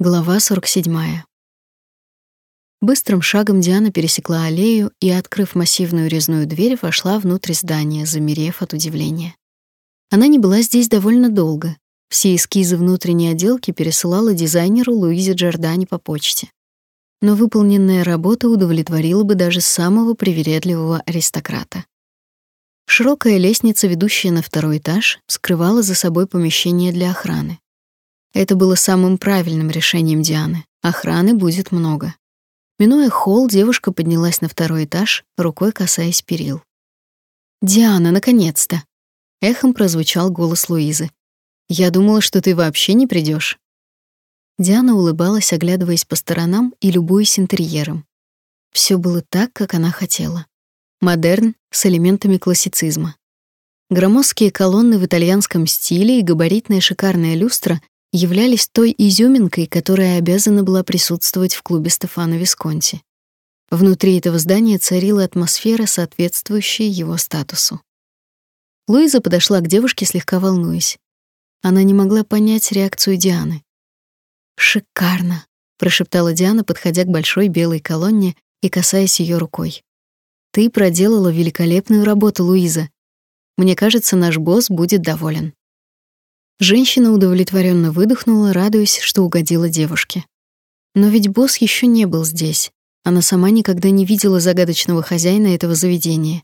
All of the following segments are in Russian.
Глава 47. Быстрым шагом Диана пересекла аллею и, открыв массивную резную дверь, вошла внутрь здания, замерев от удивления. Она не была здесь довольно долго. Все эскизы внутренней отделки пересылала дизайнеру Луизе Джордани по почте. Но выполненная работа удовлетворила бы даже самого привередливого аристократа. Широкая лестница, ведущая на второй этаж, скрывала за собой помещение для охраны. Это было самым правильным решением Дианы. Охраны будет много. Минуя холл, девушка поднялась на второй этаж, рукой касаясь перил. «Диана, наконец-то!» Эхом прозвучал голос Луизы. «Я думала, что ты вообще не придешь. Диана улыбалась, оглядываясь по сторонам и любуясь интерьером. Все было так, как она хотела. Модерн с элементами классицизма. Громоздкие колонны в итальянском стиле и габаритная шикарная люстра являлись той изюминкой, которая обязана была присутствовать в клубе Стефано Висконти. Внутри этого здания царила атмосфера, соответствующая его статусу. Луиза подошла к девушке, слегка волнуясь. Она не могла понять реакцию Дианы. «Шикарно», — прошептала Диана, подходя к большой белой колонне и касаясь ее рукой. «Ты проделала великолепную работу, Луиза. Мне кажется, наш босс будет доволен». Женщина удовлетворенно выдохнула, радуясь, что угодила девушке. Но ведь босс еще не был здесь. Она сама никогда не видела загадочного хозяина этого заведения.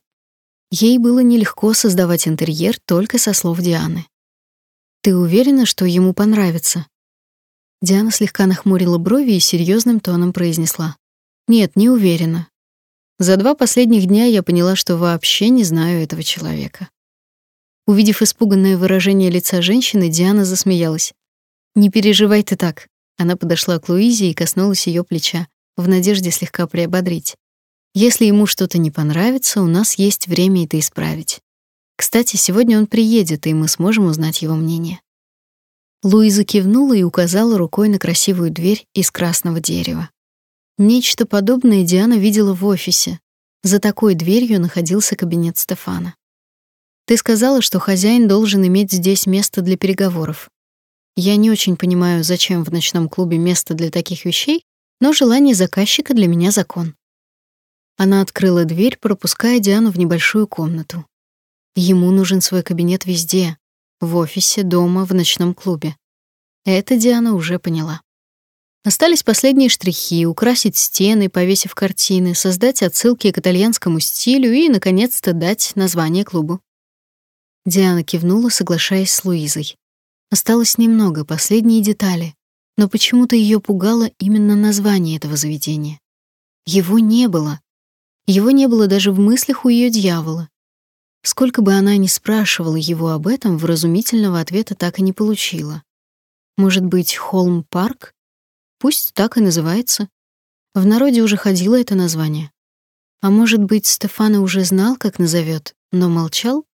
Ей было нелегко создавать интерьер только со слов Дианы. Ты уверена, что ему понравится? Диана слегка нахмурила брови и серьезным тоном произнесла: "Нет, не уверена. За два последних дня я поняла, что вообще не знаю этого человека". Увидев испуганное выражение лица женщины, Диана засмеялась. «Не переживай ты так». Она подошла к Луизе и коснулась ее плеча, в надежде слегка приободрить. «Если ему что-то не понравится, у нас есть время это исправить. Кстати, сегодня он приедет, и мы сможем узнать его мнение». Луиза кивнула и указала рукой на красивую дверь из красного дерева. Нечто подобное Диана видела в офисе. За такой дверью находился кабинет Стефана. Ты сказала, что хозяин должен иметь здесь место для переговоров. Я не очень понимаю, зачем в ночном клубе место для таких вещей, но желание заказчика для меня закон. Она открыла дверь, пропуская Диану в небольшую комнату. Ему нужен свой кабинет везде: в офисе, дома, в ночном клубе. Это Диана уже поняла. Остались последние штрихи: украсить стены, повесив картины, создать отсылки к итальянскому стилю и наконец-то дать название клубу. Диана кивнула, соглашаясь с Луизой. Осталось немного, последние детали, но почему-то ее пугало именно название этого заведения. Его не было. Его не было даже в мыслях у ее дьявола. Сколько бы она ни спрашивала его об этом, вразумительного ответа так и не получила. Может быть, Холм-парк? Пусть так и называется. В народе уже ходило это название. А может быть, Стефана уже знал, как назовет, но молчал?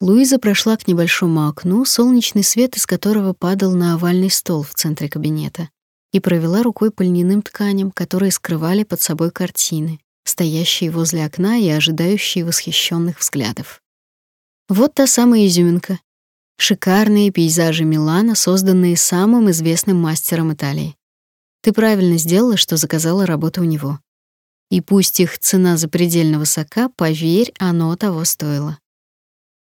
Луиза прошла к небольшому окну, солнечный свет из которого падал на овальный стол в центре кабинета, и провела рукой по льняным тканям, которые скрывали под собой картины, стоящие возле окна и ожидающие восхищенных взглядов. Вот та самая изюминка. Шикарные пейзажи Милана, созданные самым известным мастером Италии. Ты правильно сделала, что заказала работу у него. И пусть их цена запредельно высока, поверь, оно того стоило.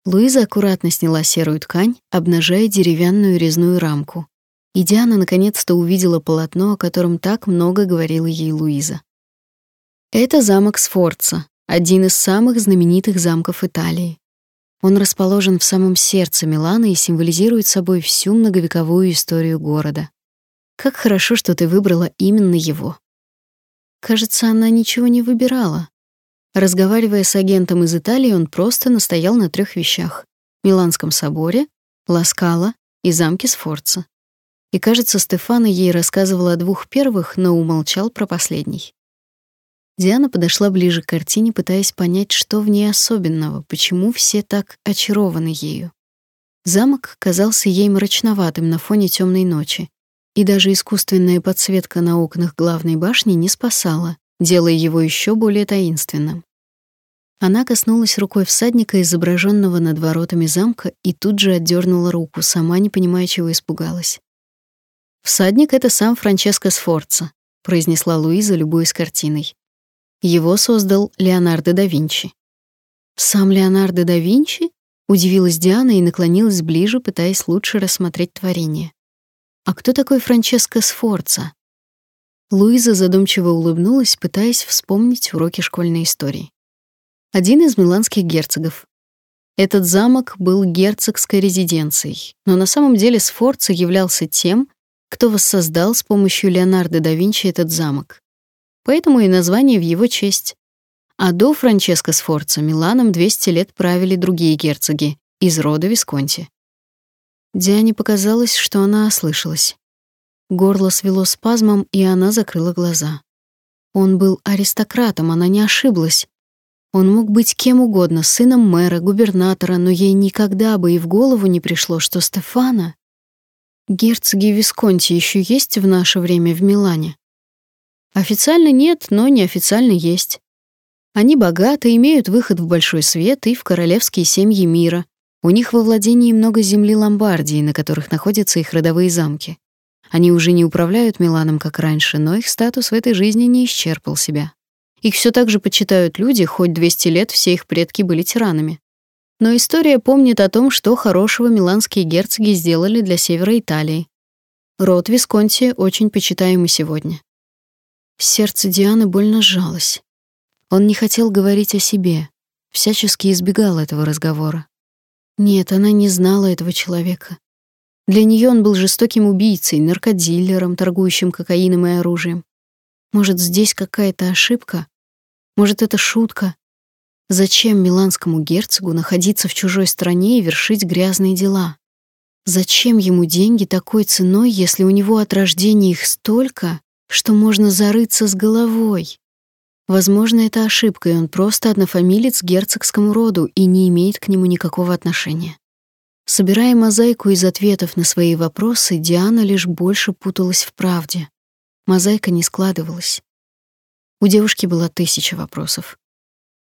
Луиза аккуратно сняла серую ткань, обнажая деревянную резную рамку. И Диана наконец-то увидела полотно, о котором так много говорила ей Луиза. Это замок Сфорца, один из самых знаменитых замков Италии. Он расположен в самом сердце Милана и символизирует собой всю многовековую историю города. Как хорошо, что ты выбрала именно его. Кажется, она ничего не выбирала. Разговаривая с агентом из Италии, он просто настоял на трех вещах: Миланском соборе, Ласкала и замке Сфорца. И, кажется, Стефано ей рассказывал о двух первых, но умолчал про последний. Диана подошла ближе к картине, пытаясь понять, что в ней особенного, почему все так очарованы ею. Замок казался ей мрачноватым на фоне темной ночи, и даже искусственная подсветка на окнах главной башни не спасала, делая его еще более таинственным. Она коснулась рукой всадника, изображенного над воротами замка, и тут же отдернула руку, сама не понимая, чего испугалась. Всадник — это сам Франческо Сфорца, произнесла Луиза, любуясь картиной. Его создал Леонардо да Винчи. Сам Леонардо да Винчи? Удивилась Диана и наклонилась ближе, пытаясь лучше рассмотреть творение. А кто такой Франческо Сфорца? Луиза задумчиво улыбнулась, пытаясь вспомнить уроки школьной истории. Один из миланских герцогов. Этот замок был герцогской резиденцией, но на самом деле Сфорца являлся тем, кто воссоздал с помощью Леонардо да Винчи этот замок. Поэтому и название в его честь. А до Франческо Сфорца Миланом 200 лет правили другие герцоги из рода Висконти. Диане показалось, что она ослышалась. Горло свело спазмом, и она закрыла глаза. Он был аристократом, она не ошиблась. Он мог быть кем угодно, сыном мэра, губернатора, но ей никогда бы и в голову не пришло, что Стефана... Герцоги Висконти еще есть в наше время в Милане? Официально нет, но неофициально есть. Они богаты, имеют выход в большой свет и в королевские семьи мира. У них во владении много земли Ломбардии, на которых находятся их родовые замки. Они уже не управляют Миланом, как раньше, но их статус в этой жизни не исчерпал себя. Их все так же почитают люди, хоть 200 лет все их предки были тиранами. Но история помнит о том, что хорошего миланские герцоги сделали для севера Италии. Род Висконти очень почитаемый сегодня. Сердце Дианы больно сжалось. Он не хотел говорить о себе, всячески избегал этого разговора. Нет, она не знала этого человека. Для нее он был жестоким убийцей, наркодилером, торгующим кокаином и оружием. Может, здесь какая-то ошибка? Может, это шутка? Зачем миланскому герцогу находиться в чужой стране и вершить грязные дела? Зачем ему деньги такой ценой, если у него от рождения их столько, что можно зарыться с головой? Возможно, это ошибка, и он просто однофамилец герцогскому роду и не имеет к нему никакого отношения. Собирая мозаику из ответов на свои вопросы, Диана лишь больше путалась в правде. Мозаика не складывалась. У девушки было тысяча вопросов.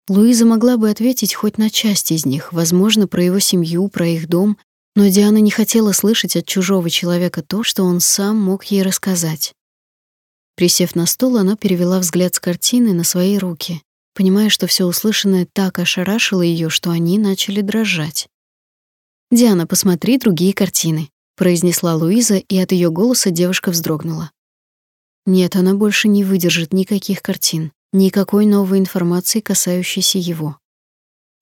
Луиза могла бы ответить хоть на часть из них, возможно, про его семью, про их дом, но Диана не хотела слышать от чужого человека то, что он сам мог ей рассказать. Присев на стул, она перевела взгляд с картины на свои руки, понимая, что все услышанное так ошарашило ее, что они начали дрожать. «Диана, посмотри другие картины», — произнесла Луиза, и от ее голоса девушка вздрогнула. Нет, она больше не выдержит никаких картин, никакой новой информации, касающейся его.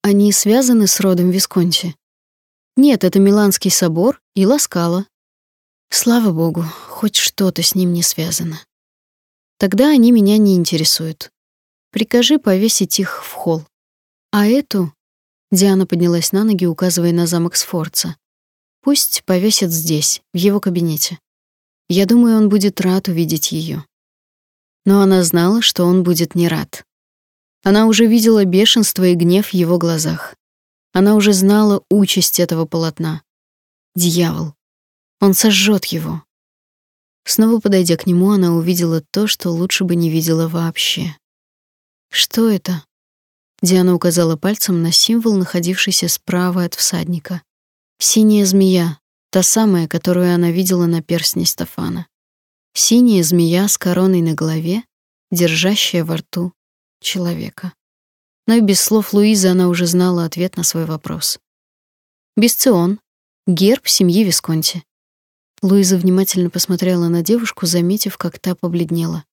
Они связаны с родом Висконти? Нет, это Миланский собор и Ласкала. Слава богу, хоть что-то с ним не связано. Тогда они меня не интересуют. Прикажи повесить их в холл. А эту Диана поднялась на ноги, указывая на замок Сфорца. Пусть повесит здесь, в его кабинете. Я думаю, он будет рад увидеть ее. Но она знала, что он будет не рад. Она уже видела бешенство и гнев в его глазах. Она уже знала участь этого полотна. Дьявол. Он сожжет его. Снова подойдя к нему, она увидела то, что лучше бы не видела вообще. Что это? Диана указала пальцем на символ, находившийся справа от всадника. Синяя змея, та самая, которую она видела на перстне Стефана. Синяя змея с короной на голове, держащая во рту человека. Но и без слов Луизы она уже знала ответ на свой вопрос. Бесцион, герб семьи Висконти. Луиза внимательно посмотрела на девушку, заметив, как та побледнела.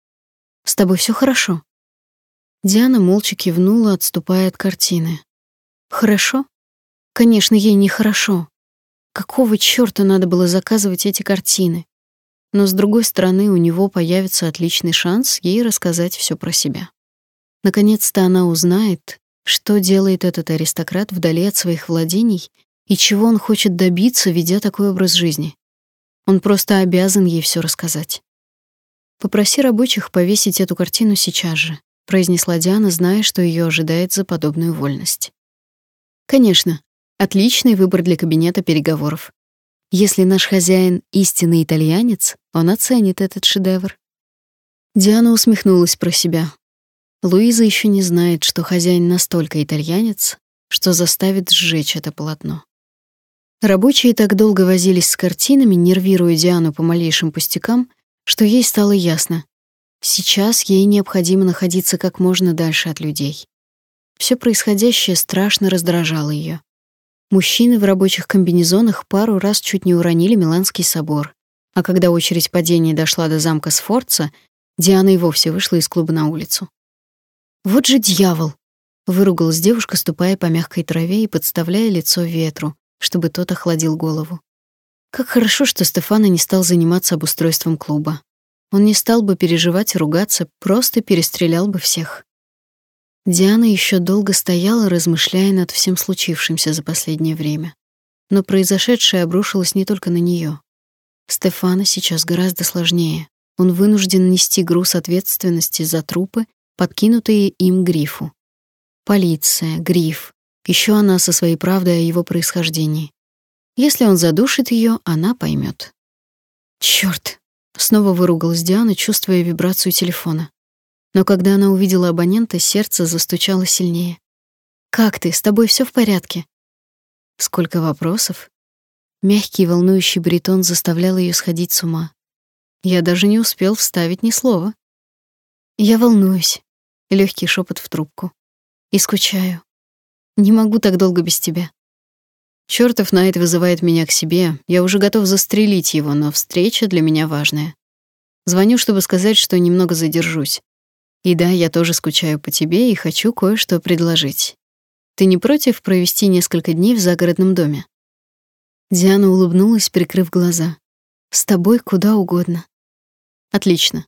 «С тобой все хорошо?» Диана молча кивнула, отступая от картины. Хорошо? Конечно, ей нехорошо. Какого чёрта надо было заказывать эти картины? Но с другой стороны, у него появится отличный шанс ей рассказать всё про себя. Наконец-то она узнает, что делает этот аристократ вдали от своих владений и чего он хочет добиться, ведя такой образ жизни. Он просто обязан ей всё рассказать. Попроси рабочих повесить эту картину сейчас же, произнесла Диана, зная, что ее ожидает за подобную вольность. Конечно, отличный выбор для кабинета переговоров. Если наш хозяин истинный итальянец, он оценит этот шедевр. Диана усмехнулась про себя. Луиза еще не знает, что хозяин настолько итальянец, что заставит сжечь это полотно. Рабочие так долго возились с картинами, нервируя Диану по малейшим пустякам, что ей стало ясно. Сейчас ей необходимо находиться как можно дальше от людей. Все происходящее страшно раздражало ее. Мужчины в рабочих комбинезонах пару раз чуть не уронили Миланский собор, а когда очередь падения дошла до замка Сфорца, Диана и вовсе вышла из клуба на улицу. «Вот же дьявол!» — выругалась девушка, ступая по мягкой траве и подставляя лицо ветру, чтобы тот охладил голову. Как хорошо, что Стефана не стал заниматься обустройством клуба. Он не стал бы переживать ругаться, просто перестрелял бы всех. Диана еще долго стояла, размышляя над всем случившимся за последнее время. Но произошедшее обрушилось не только на нее. Стефана сейчас гораздо сложнее. Он вынужден нести груз ответственности за трупы, подкинутые им грифу. Полиция, гриф, еще она со своей правдой о его происхождении. Если он задушит ее, она поймет. Черт! Снова выругалась Диана, чувствуя вибрацию телефона. Но когда она увидела абонента, сердце застучало сильнее. «Как ты? С тобой все в порядке?» Сколько вопросов. Мягкий волнующий баритон заставлял ее сходить с ума. Я даже не успел вставить ни слова. «Я волнуюсь», — легкий шепот в трубку. «И скучаю. Не могу так долго без тебя». Чёртов Найт вызывает меня к себе. Я уже готов застрелить его, но встреча для меня важная. Звоню, чтобы сказать, что немного задержусь. И да, я тоже скучаю по тебе и хочу кое-что предложить. Ты не против провести несколько дней в загородном доме? Диана улыбнулась, прикрыв глаза. С тобой куда угодно. Отлично.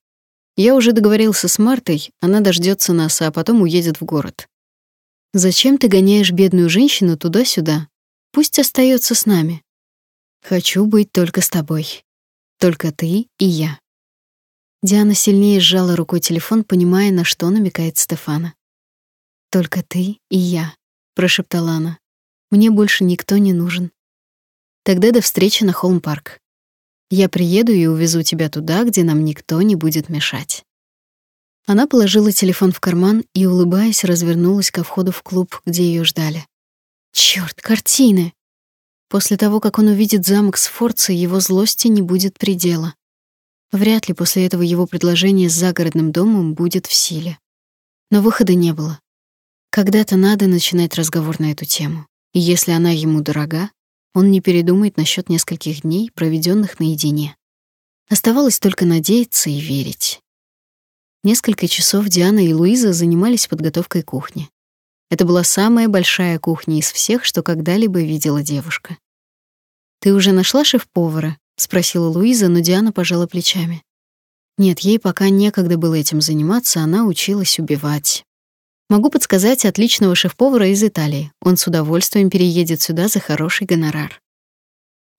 Я уже договорился с Мартой, она дождется нас, а потом уедет в город. Зачем ты гоняешь бедную женщину туда-сюда? Пусть остается с нами. Хочу быть только с тобой. Только ты и я. Диана сильнее сжала рукой телефон, понимая, на что намекает Стефана. Только ты и я, прошептала она. Мне больше никто не нужен. Тогда до встречи на Холм-парк. Я приеду и увезу тебя туда, где нам никто не будет мешать. Она положила телефон в карман и, улыбаясь, развернулась ко входу в клуб, где ее ждали. Черт, картины! После того, как он увидит замок с Сфорца, его злости не будет предела. Вряд ли после этого его предложение с загородным домом будет в силе. Но выхода не было. Когда-то надо начинать разговор на эту тему. И если она ему дорога, он не передумает насчет нескольких дней, проведенных наедине. Оставалось только надеяться и верить. Несколько часов Диана и Луиза занимались подготовкой кухни. Это была самая большая кухня из всех, что когда-либо видела девушка. «Ты уже нашла шеф-повара?» — спросила Луиза, но Диана пожала плечами. Нет, ей пока некогда было этим заниматься, она училась убивать. Могу подсказать отличного шеф-повара из Италии. Он с удовольствием переедет сюда за хороший гонорар.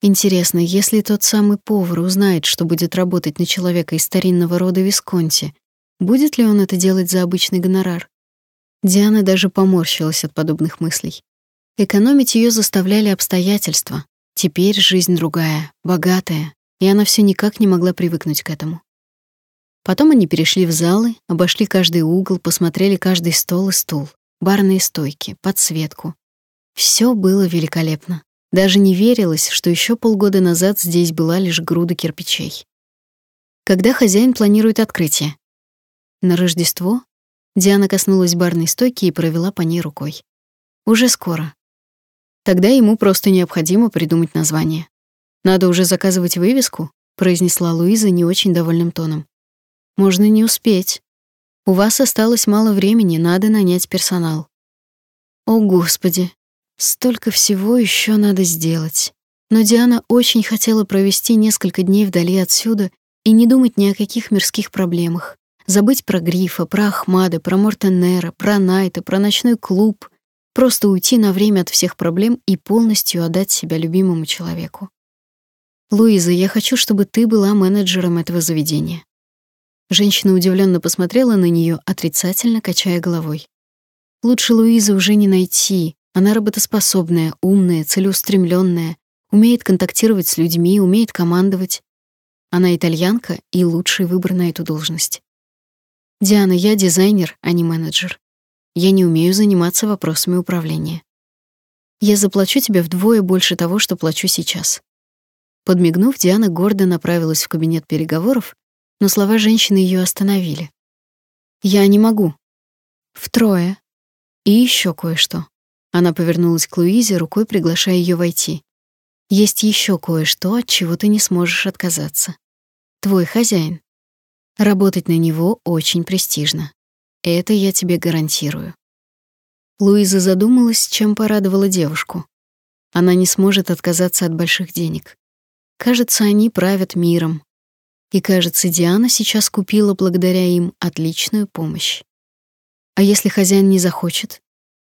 Интересно, если тот самый повар узнает, что будет работать на человека из старинного рода Висконти, будет ли он это делать за обычный гонорар? Диана даже поморщилась от подобных мыслей. Экономить ее заставляли обстоятельства. Теперь жизнь другая, богатая, и она все никак не могла привыкнуть к этому. Потом они перешли в залы, обошли каждый угол, посмотрели каждый стол и стул, барные стойки, подсветку. Все было великолепно. Даже не верилось, что еще полгода назад здесь была лишь груда кирпичей. Когда хозяин планирует открытие? На Рождество Диана коснулась барной стойки и провела по ней рукой. Уже скоро. Тогда ему просто необходимо придумать название. Надо уже заказывать вывеску, произнесла Луиза не очень довольным тоном. Можно не успеть. У вас осталось мало времени, надо нанять персонал. О, господи. Столько всего еще надо сделать. Но Диана очень хотела провести несколько дней вдали отсюда и не думать ни о каких мирских проблемах. Забыть про Грифа, про Ахмада, про Мортенера, про Найта, про ночной клуб. Просто уйти на время от всех проблем и полностью отдать себя любимому человеку. «Луиза, я хочу, чтобы ты была менеджером этого заведения». Женщина удивленно посмотрела на нее, отрицательно качая головой. «Лучше Луизы уже не найти. Она работоспособная, умная, целеустремленная, умеет контактировать с людьми, умеет командовать. Она итальянка и лучший выбор на эту должность. Диана, я дизайнер, а не менеджер. Я не умею заниматься вопросами управления. Я заплачу тебе вдвое больше того, что плачу сейчас. Подмигнув, Диана гордо направилась в кабинет переговоров, но слова женщины ее остановили. Я не могу. Втрое. И еще кое-что. Она повернулась к Луизе, рукой приглашая ее войти. Есть еще кое-что, от чего ты не сможешь отказаться. Твой хозяин. Работать на него очень престижно. Это я тебе гарантирую. Луиза задумалась, чем порадовала девушку. Она не сможет отказаться от больших денег. Кажется, они правят миром. И, кажется, Диана сейчас купила благодаря им отличную помощь. А если хозяин не захочет?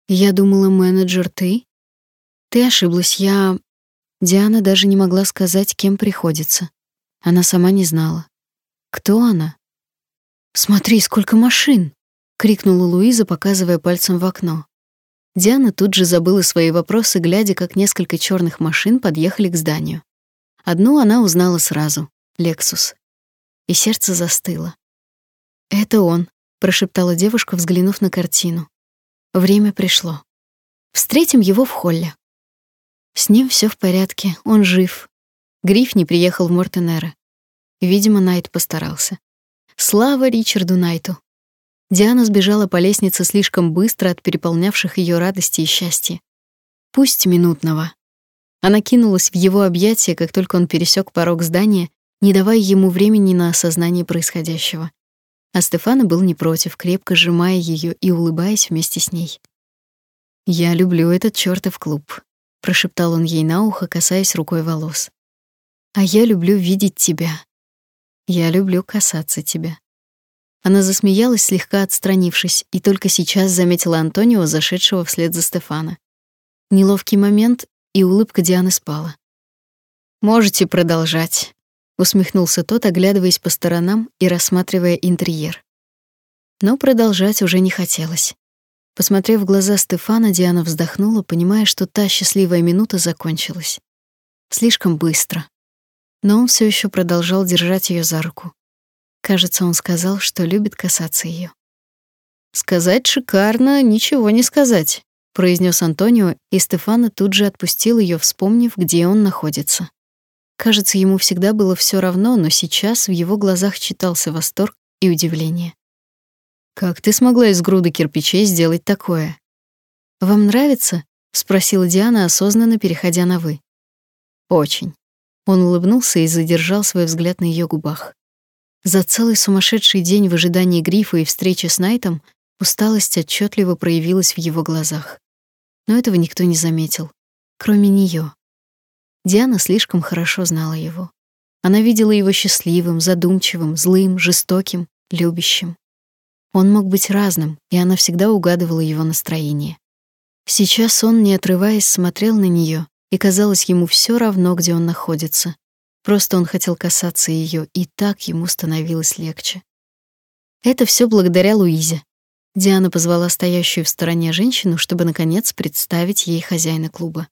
Я думала, менеджер ты? Ты ошиблась, я... Диана даже не могла сказать, кем приходится. Она сама не знала. Кто она? «Смотри, сколько машин!» — крикнула Луиза, показывая пальцем в окно. Диана тут же забыла свои вопросы, глядя, как несколько черных машин подъехали к зданию. Одну она узнала сразу — «Лексус». И сердце застыло. «Это он», — прошептала девушка, взглянув на картину. Время пришло. Встретим его в холле. С ним все в порядке, он жив. Гриф не приехал в Мортенера. Видимо, Найт постарался. Слава Ричарду Найту. Диана сбежала по лестнице слишком быстро от переполнявших ее радости и счастья. Пусть минутного. Она кинулась в его объятия, как только он пересек порог здания, не давая ему времени на осознание происходящего. А Стефана был не против, крепко сжимая ее и улыбаясь вместе с ней. «Я люблю этот чёртов клуб», — прошептал он ей на ухо, касаясь рукой волос. «А я люблю видеть тебя. Я люблю касаться тебя». Она засмеялась, слегка отстранившись, и только сейчас заметила Антонио, зашедшего вслед за Стефана. Неловкий момент, и улыбка Дианы спала. «Можете продолжать», усмехнулся тот, оглядываясь по сторонам и рассматривая интерьер. Но продолжать уже не хотелось. Посмотрев в глаза Стефана, Диана вздохнула, понимая, что та счастливая минута закончилась. Слишком быстро. Но он все еще продолжал держать ее за руку. Кажется, он сказал, что любит касаться ее. Сказать шикарно, ничего не сказать, произнес Антонио, и Стефана тут же отпустил ее, вспомнив, где он находится. Кажется, ему всегда было все равно, но сейчас в его глазах читался восторг и удивление. Как ты смогла из груды кирпичей сделать такое? Вам нравится? спросила Диана, осознанно переходя на вы. Очень. Он улыбнулся и задержал свой взгляд на ее губах. За целый сумасшедший день в ожидании грифа и встречи с Найтом усталость отчетливо проявилась в его глазах. Но этого никто не заметил, кроме нее. Диана слишком хорошо знала его. Она видела его счастливым, задумчивым, злым, жестоким, любящим. Он мог быть разным, и она всегда угадывала его настроение. Сейчас он, не отрываясь, смотрел на нее, и казалось ему все равно, где он находится. Просто он хотел касаться ее, и так ему становилось легче. Это все благодаря Луизе. Диана позвала стоящую в стороне женщину, чтобы наконец представить ей хозяина клуба.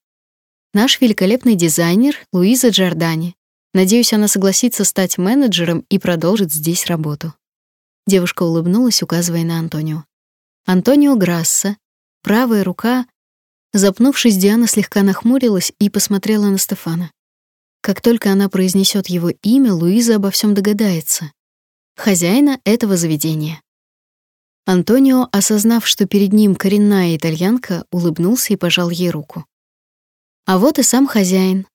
Наш великолепный дизайнер Луиза Джордани. Надеюсь, она согласится стать менеджером и продолжит здесь работу. Девушка улыбнулась, указывая на Антонио. Антонио Грасса, правая рука. Запнувшись, Диана слегка нахмурилась и посмотрела на Стефана. Как только она произнесет его имя, Луиза обо всем догадается. Хозяина этого заведения. Антонио, осознав, что перед ним коренная итальянка, улыбнулся и пожал ей руку. А вот и сам хозяин.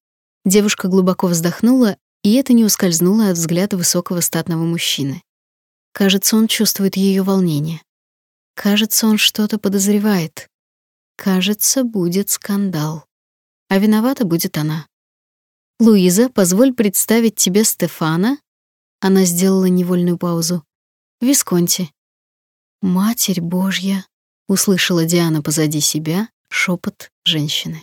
Девушка глубоко вздохнула, и это не ускользнуло от взгляда высокого статного мужчины. Кажется, он чувствует ее волнение. Кажется, он что-то подозревает. Кажется, будет скандал. А виновата будет она. Луиза, позволь представить тебе Стефана. Она сделала невольную паузу. Висконти. Матерь Божья, услышала Диана позади себя шепот женщины.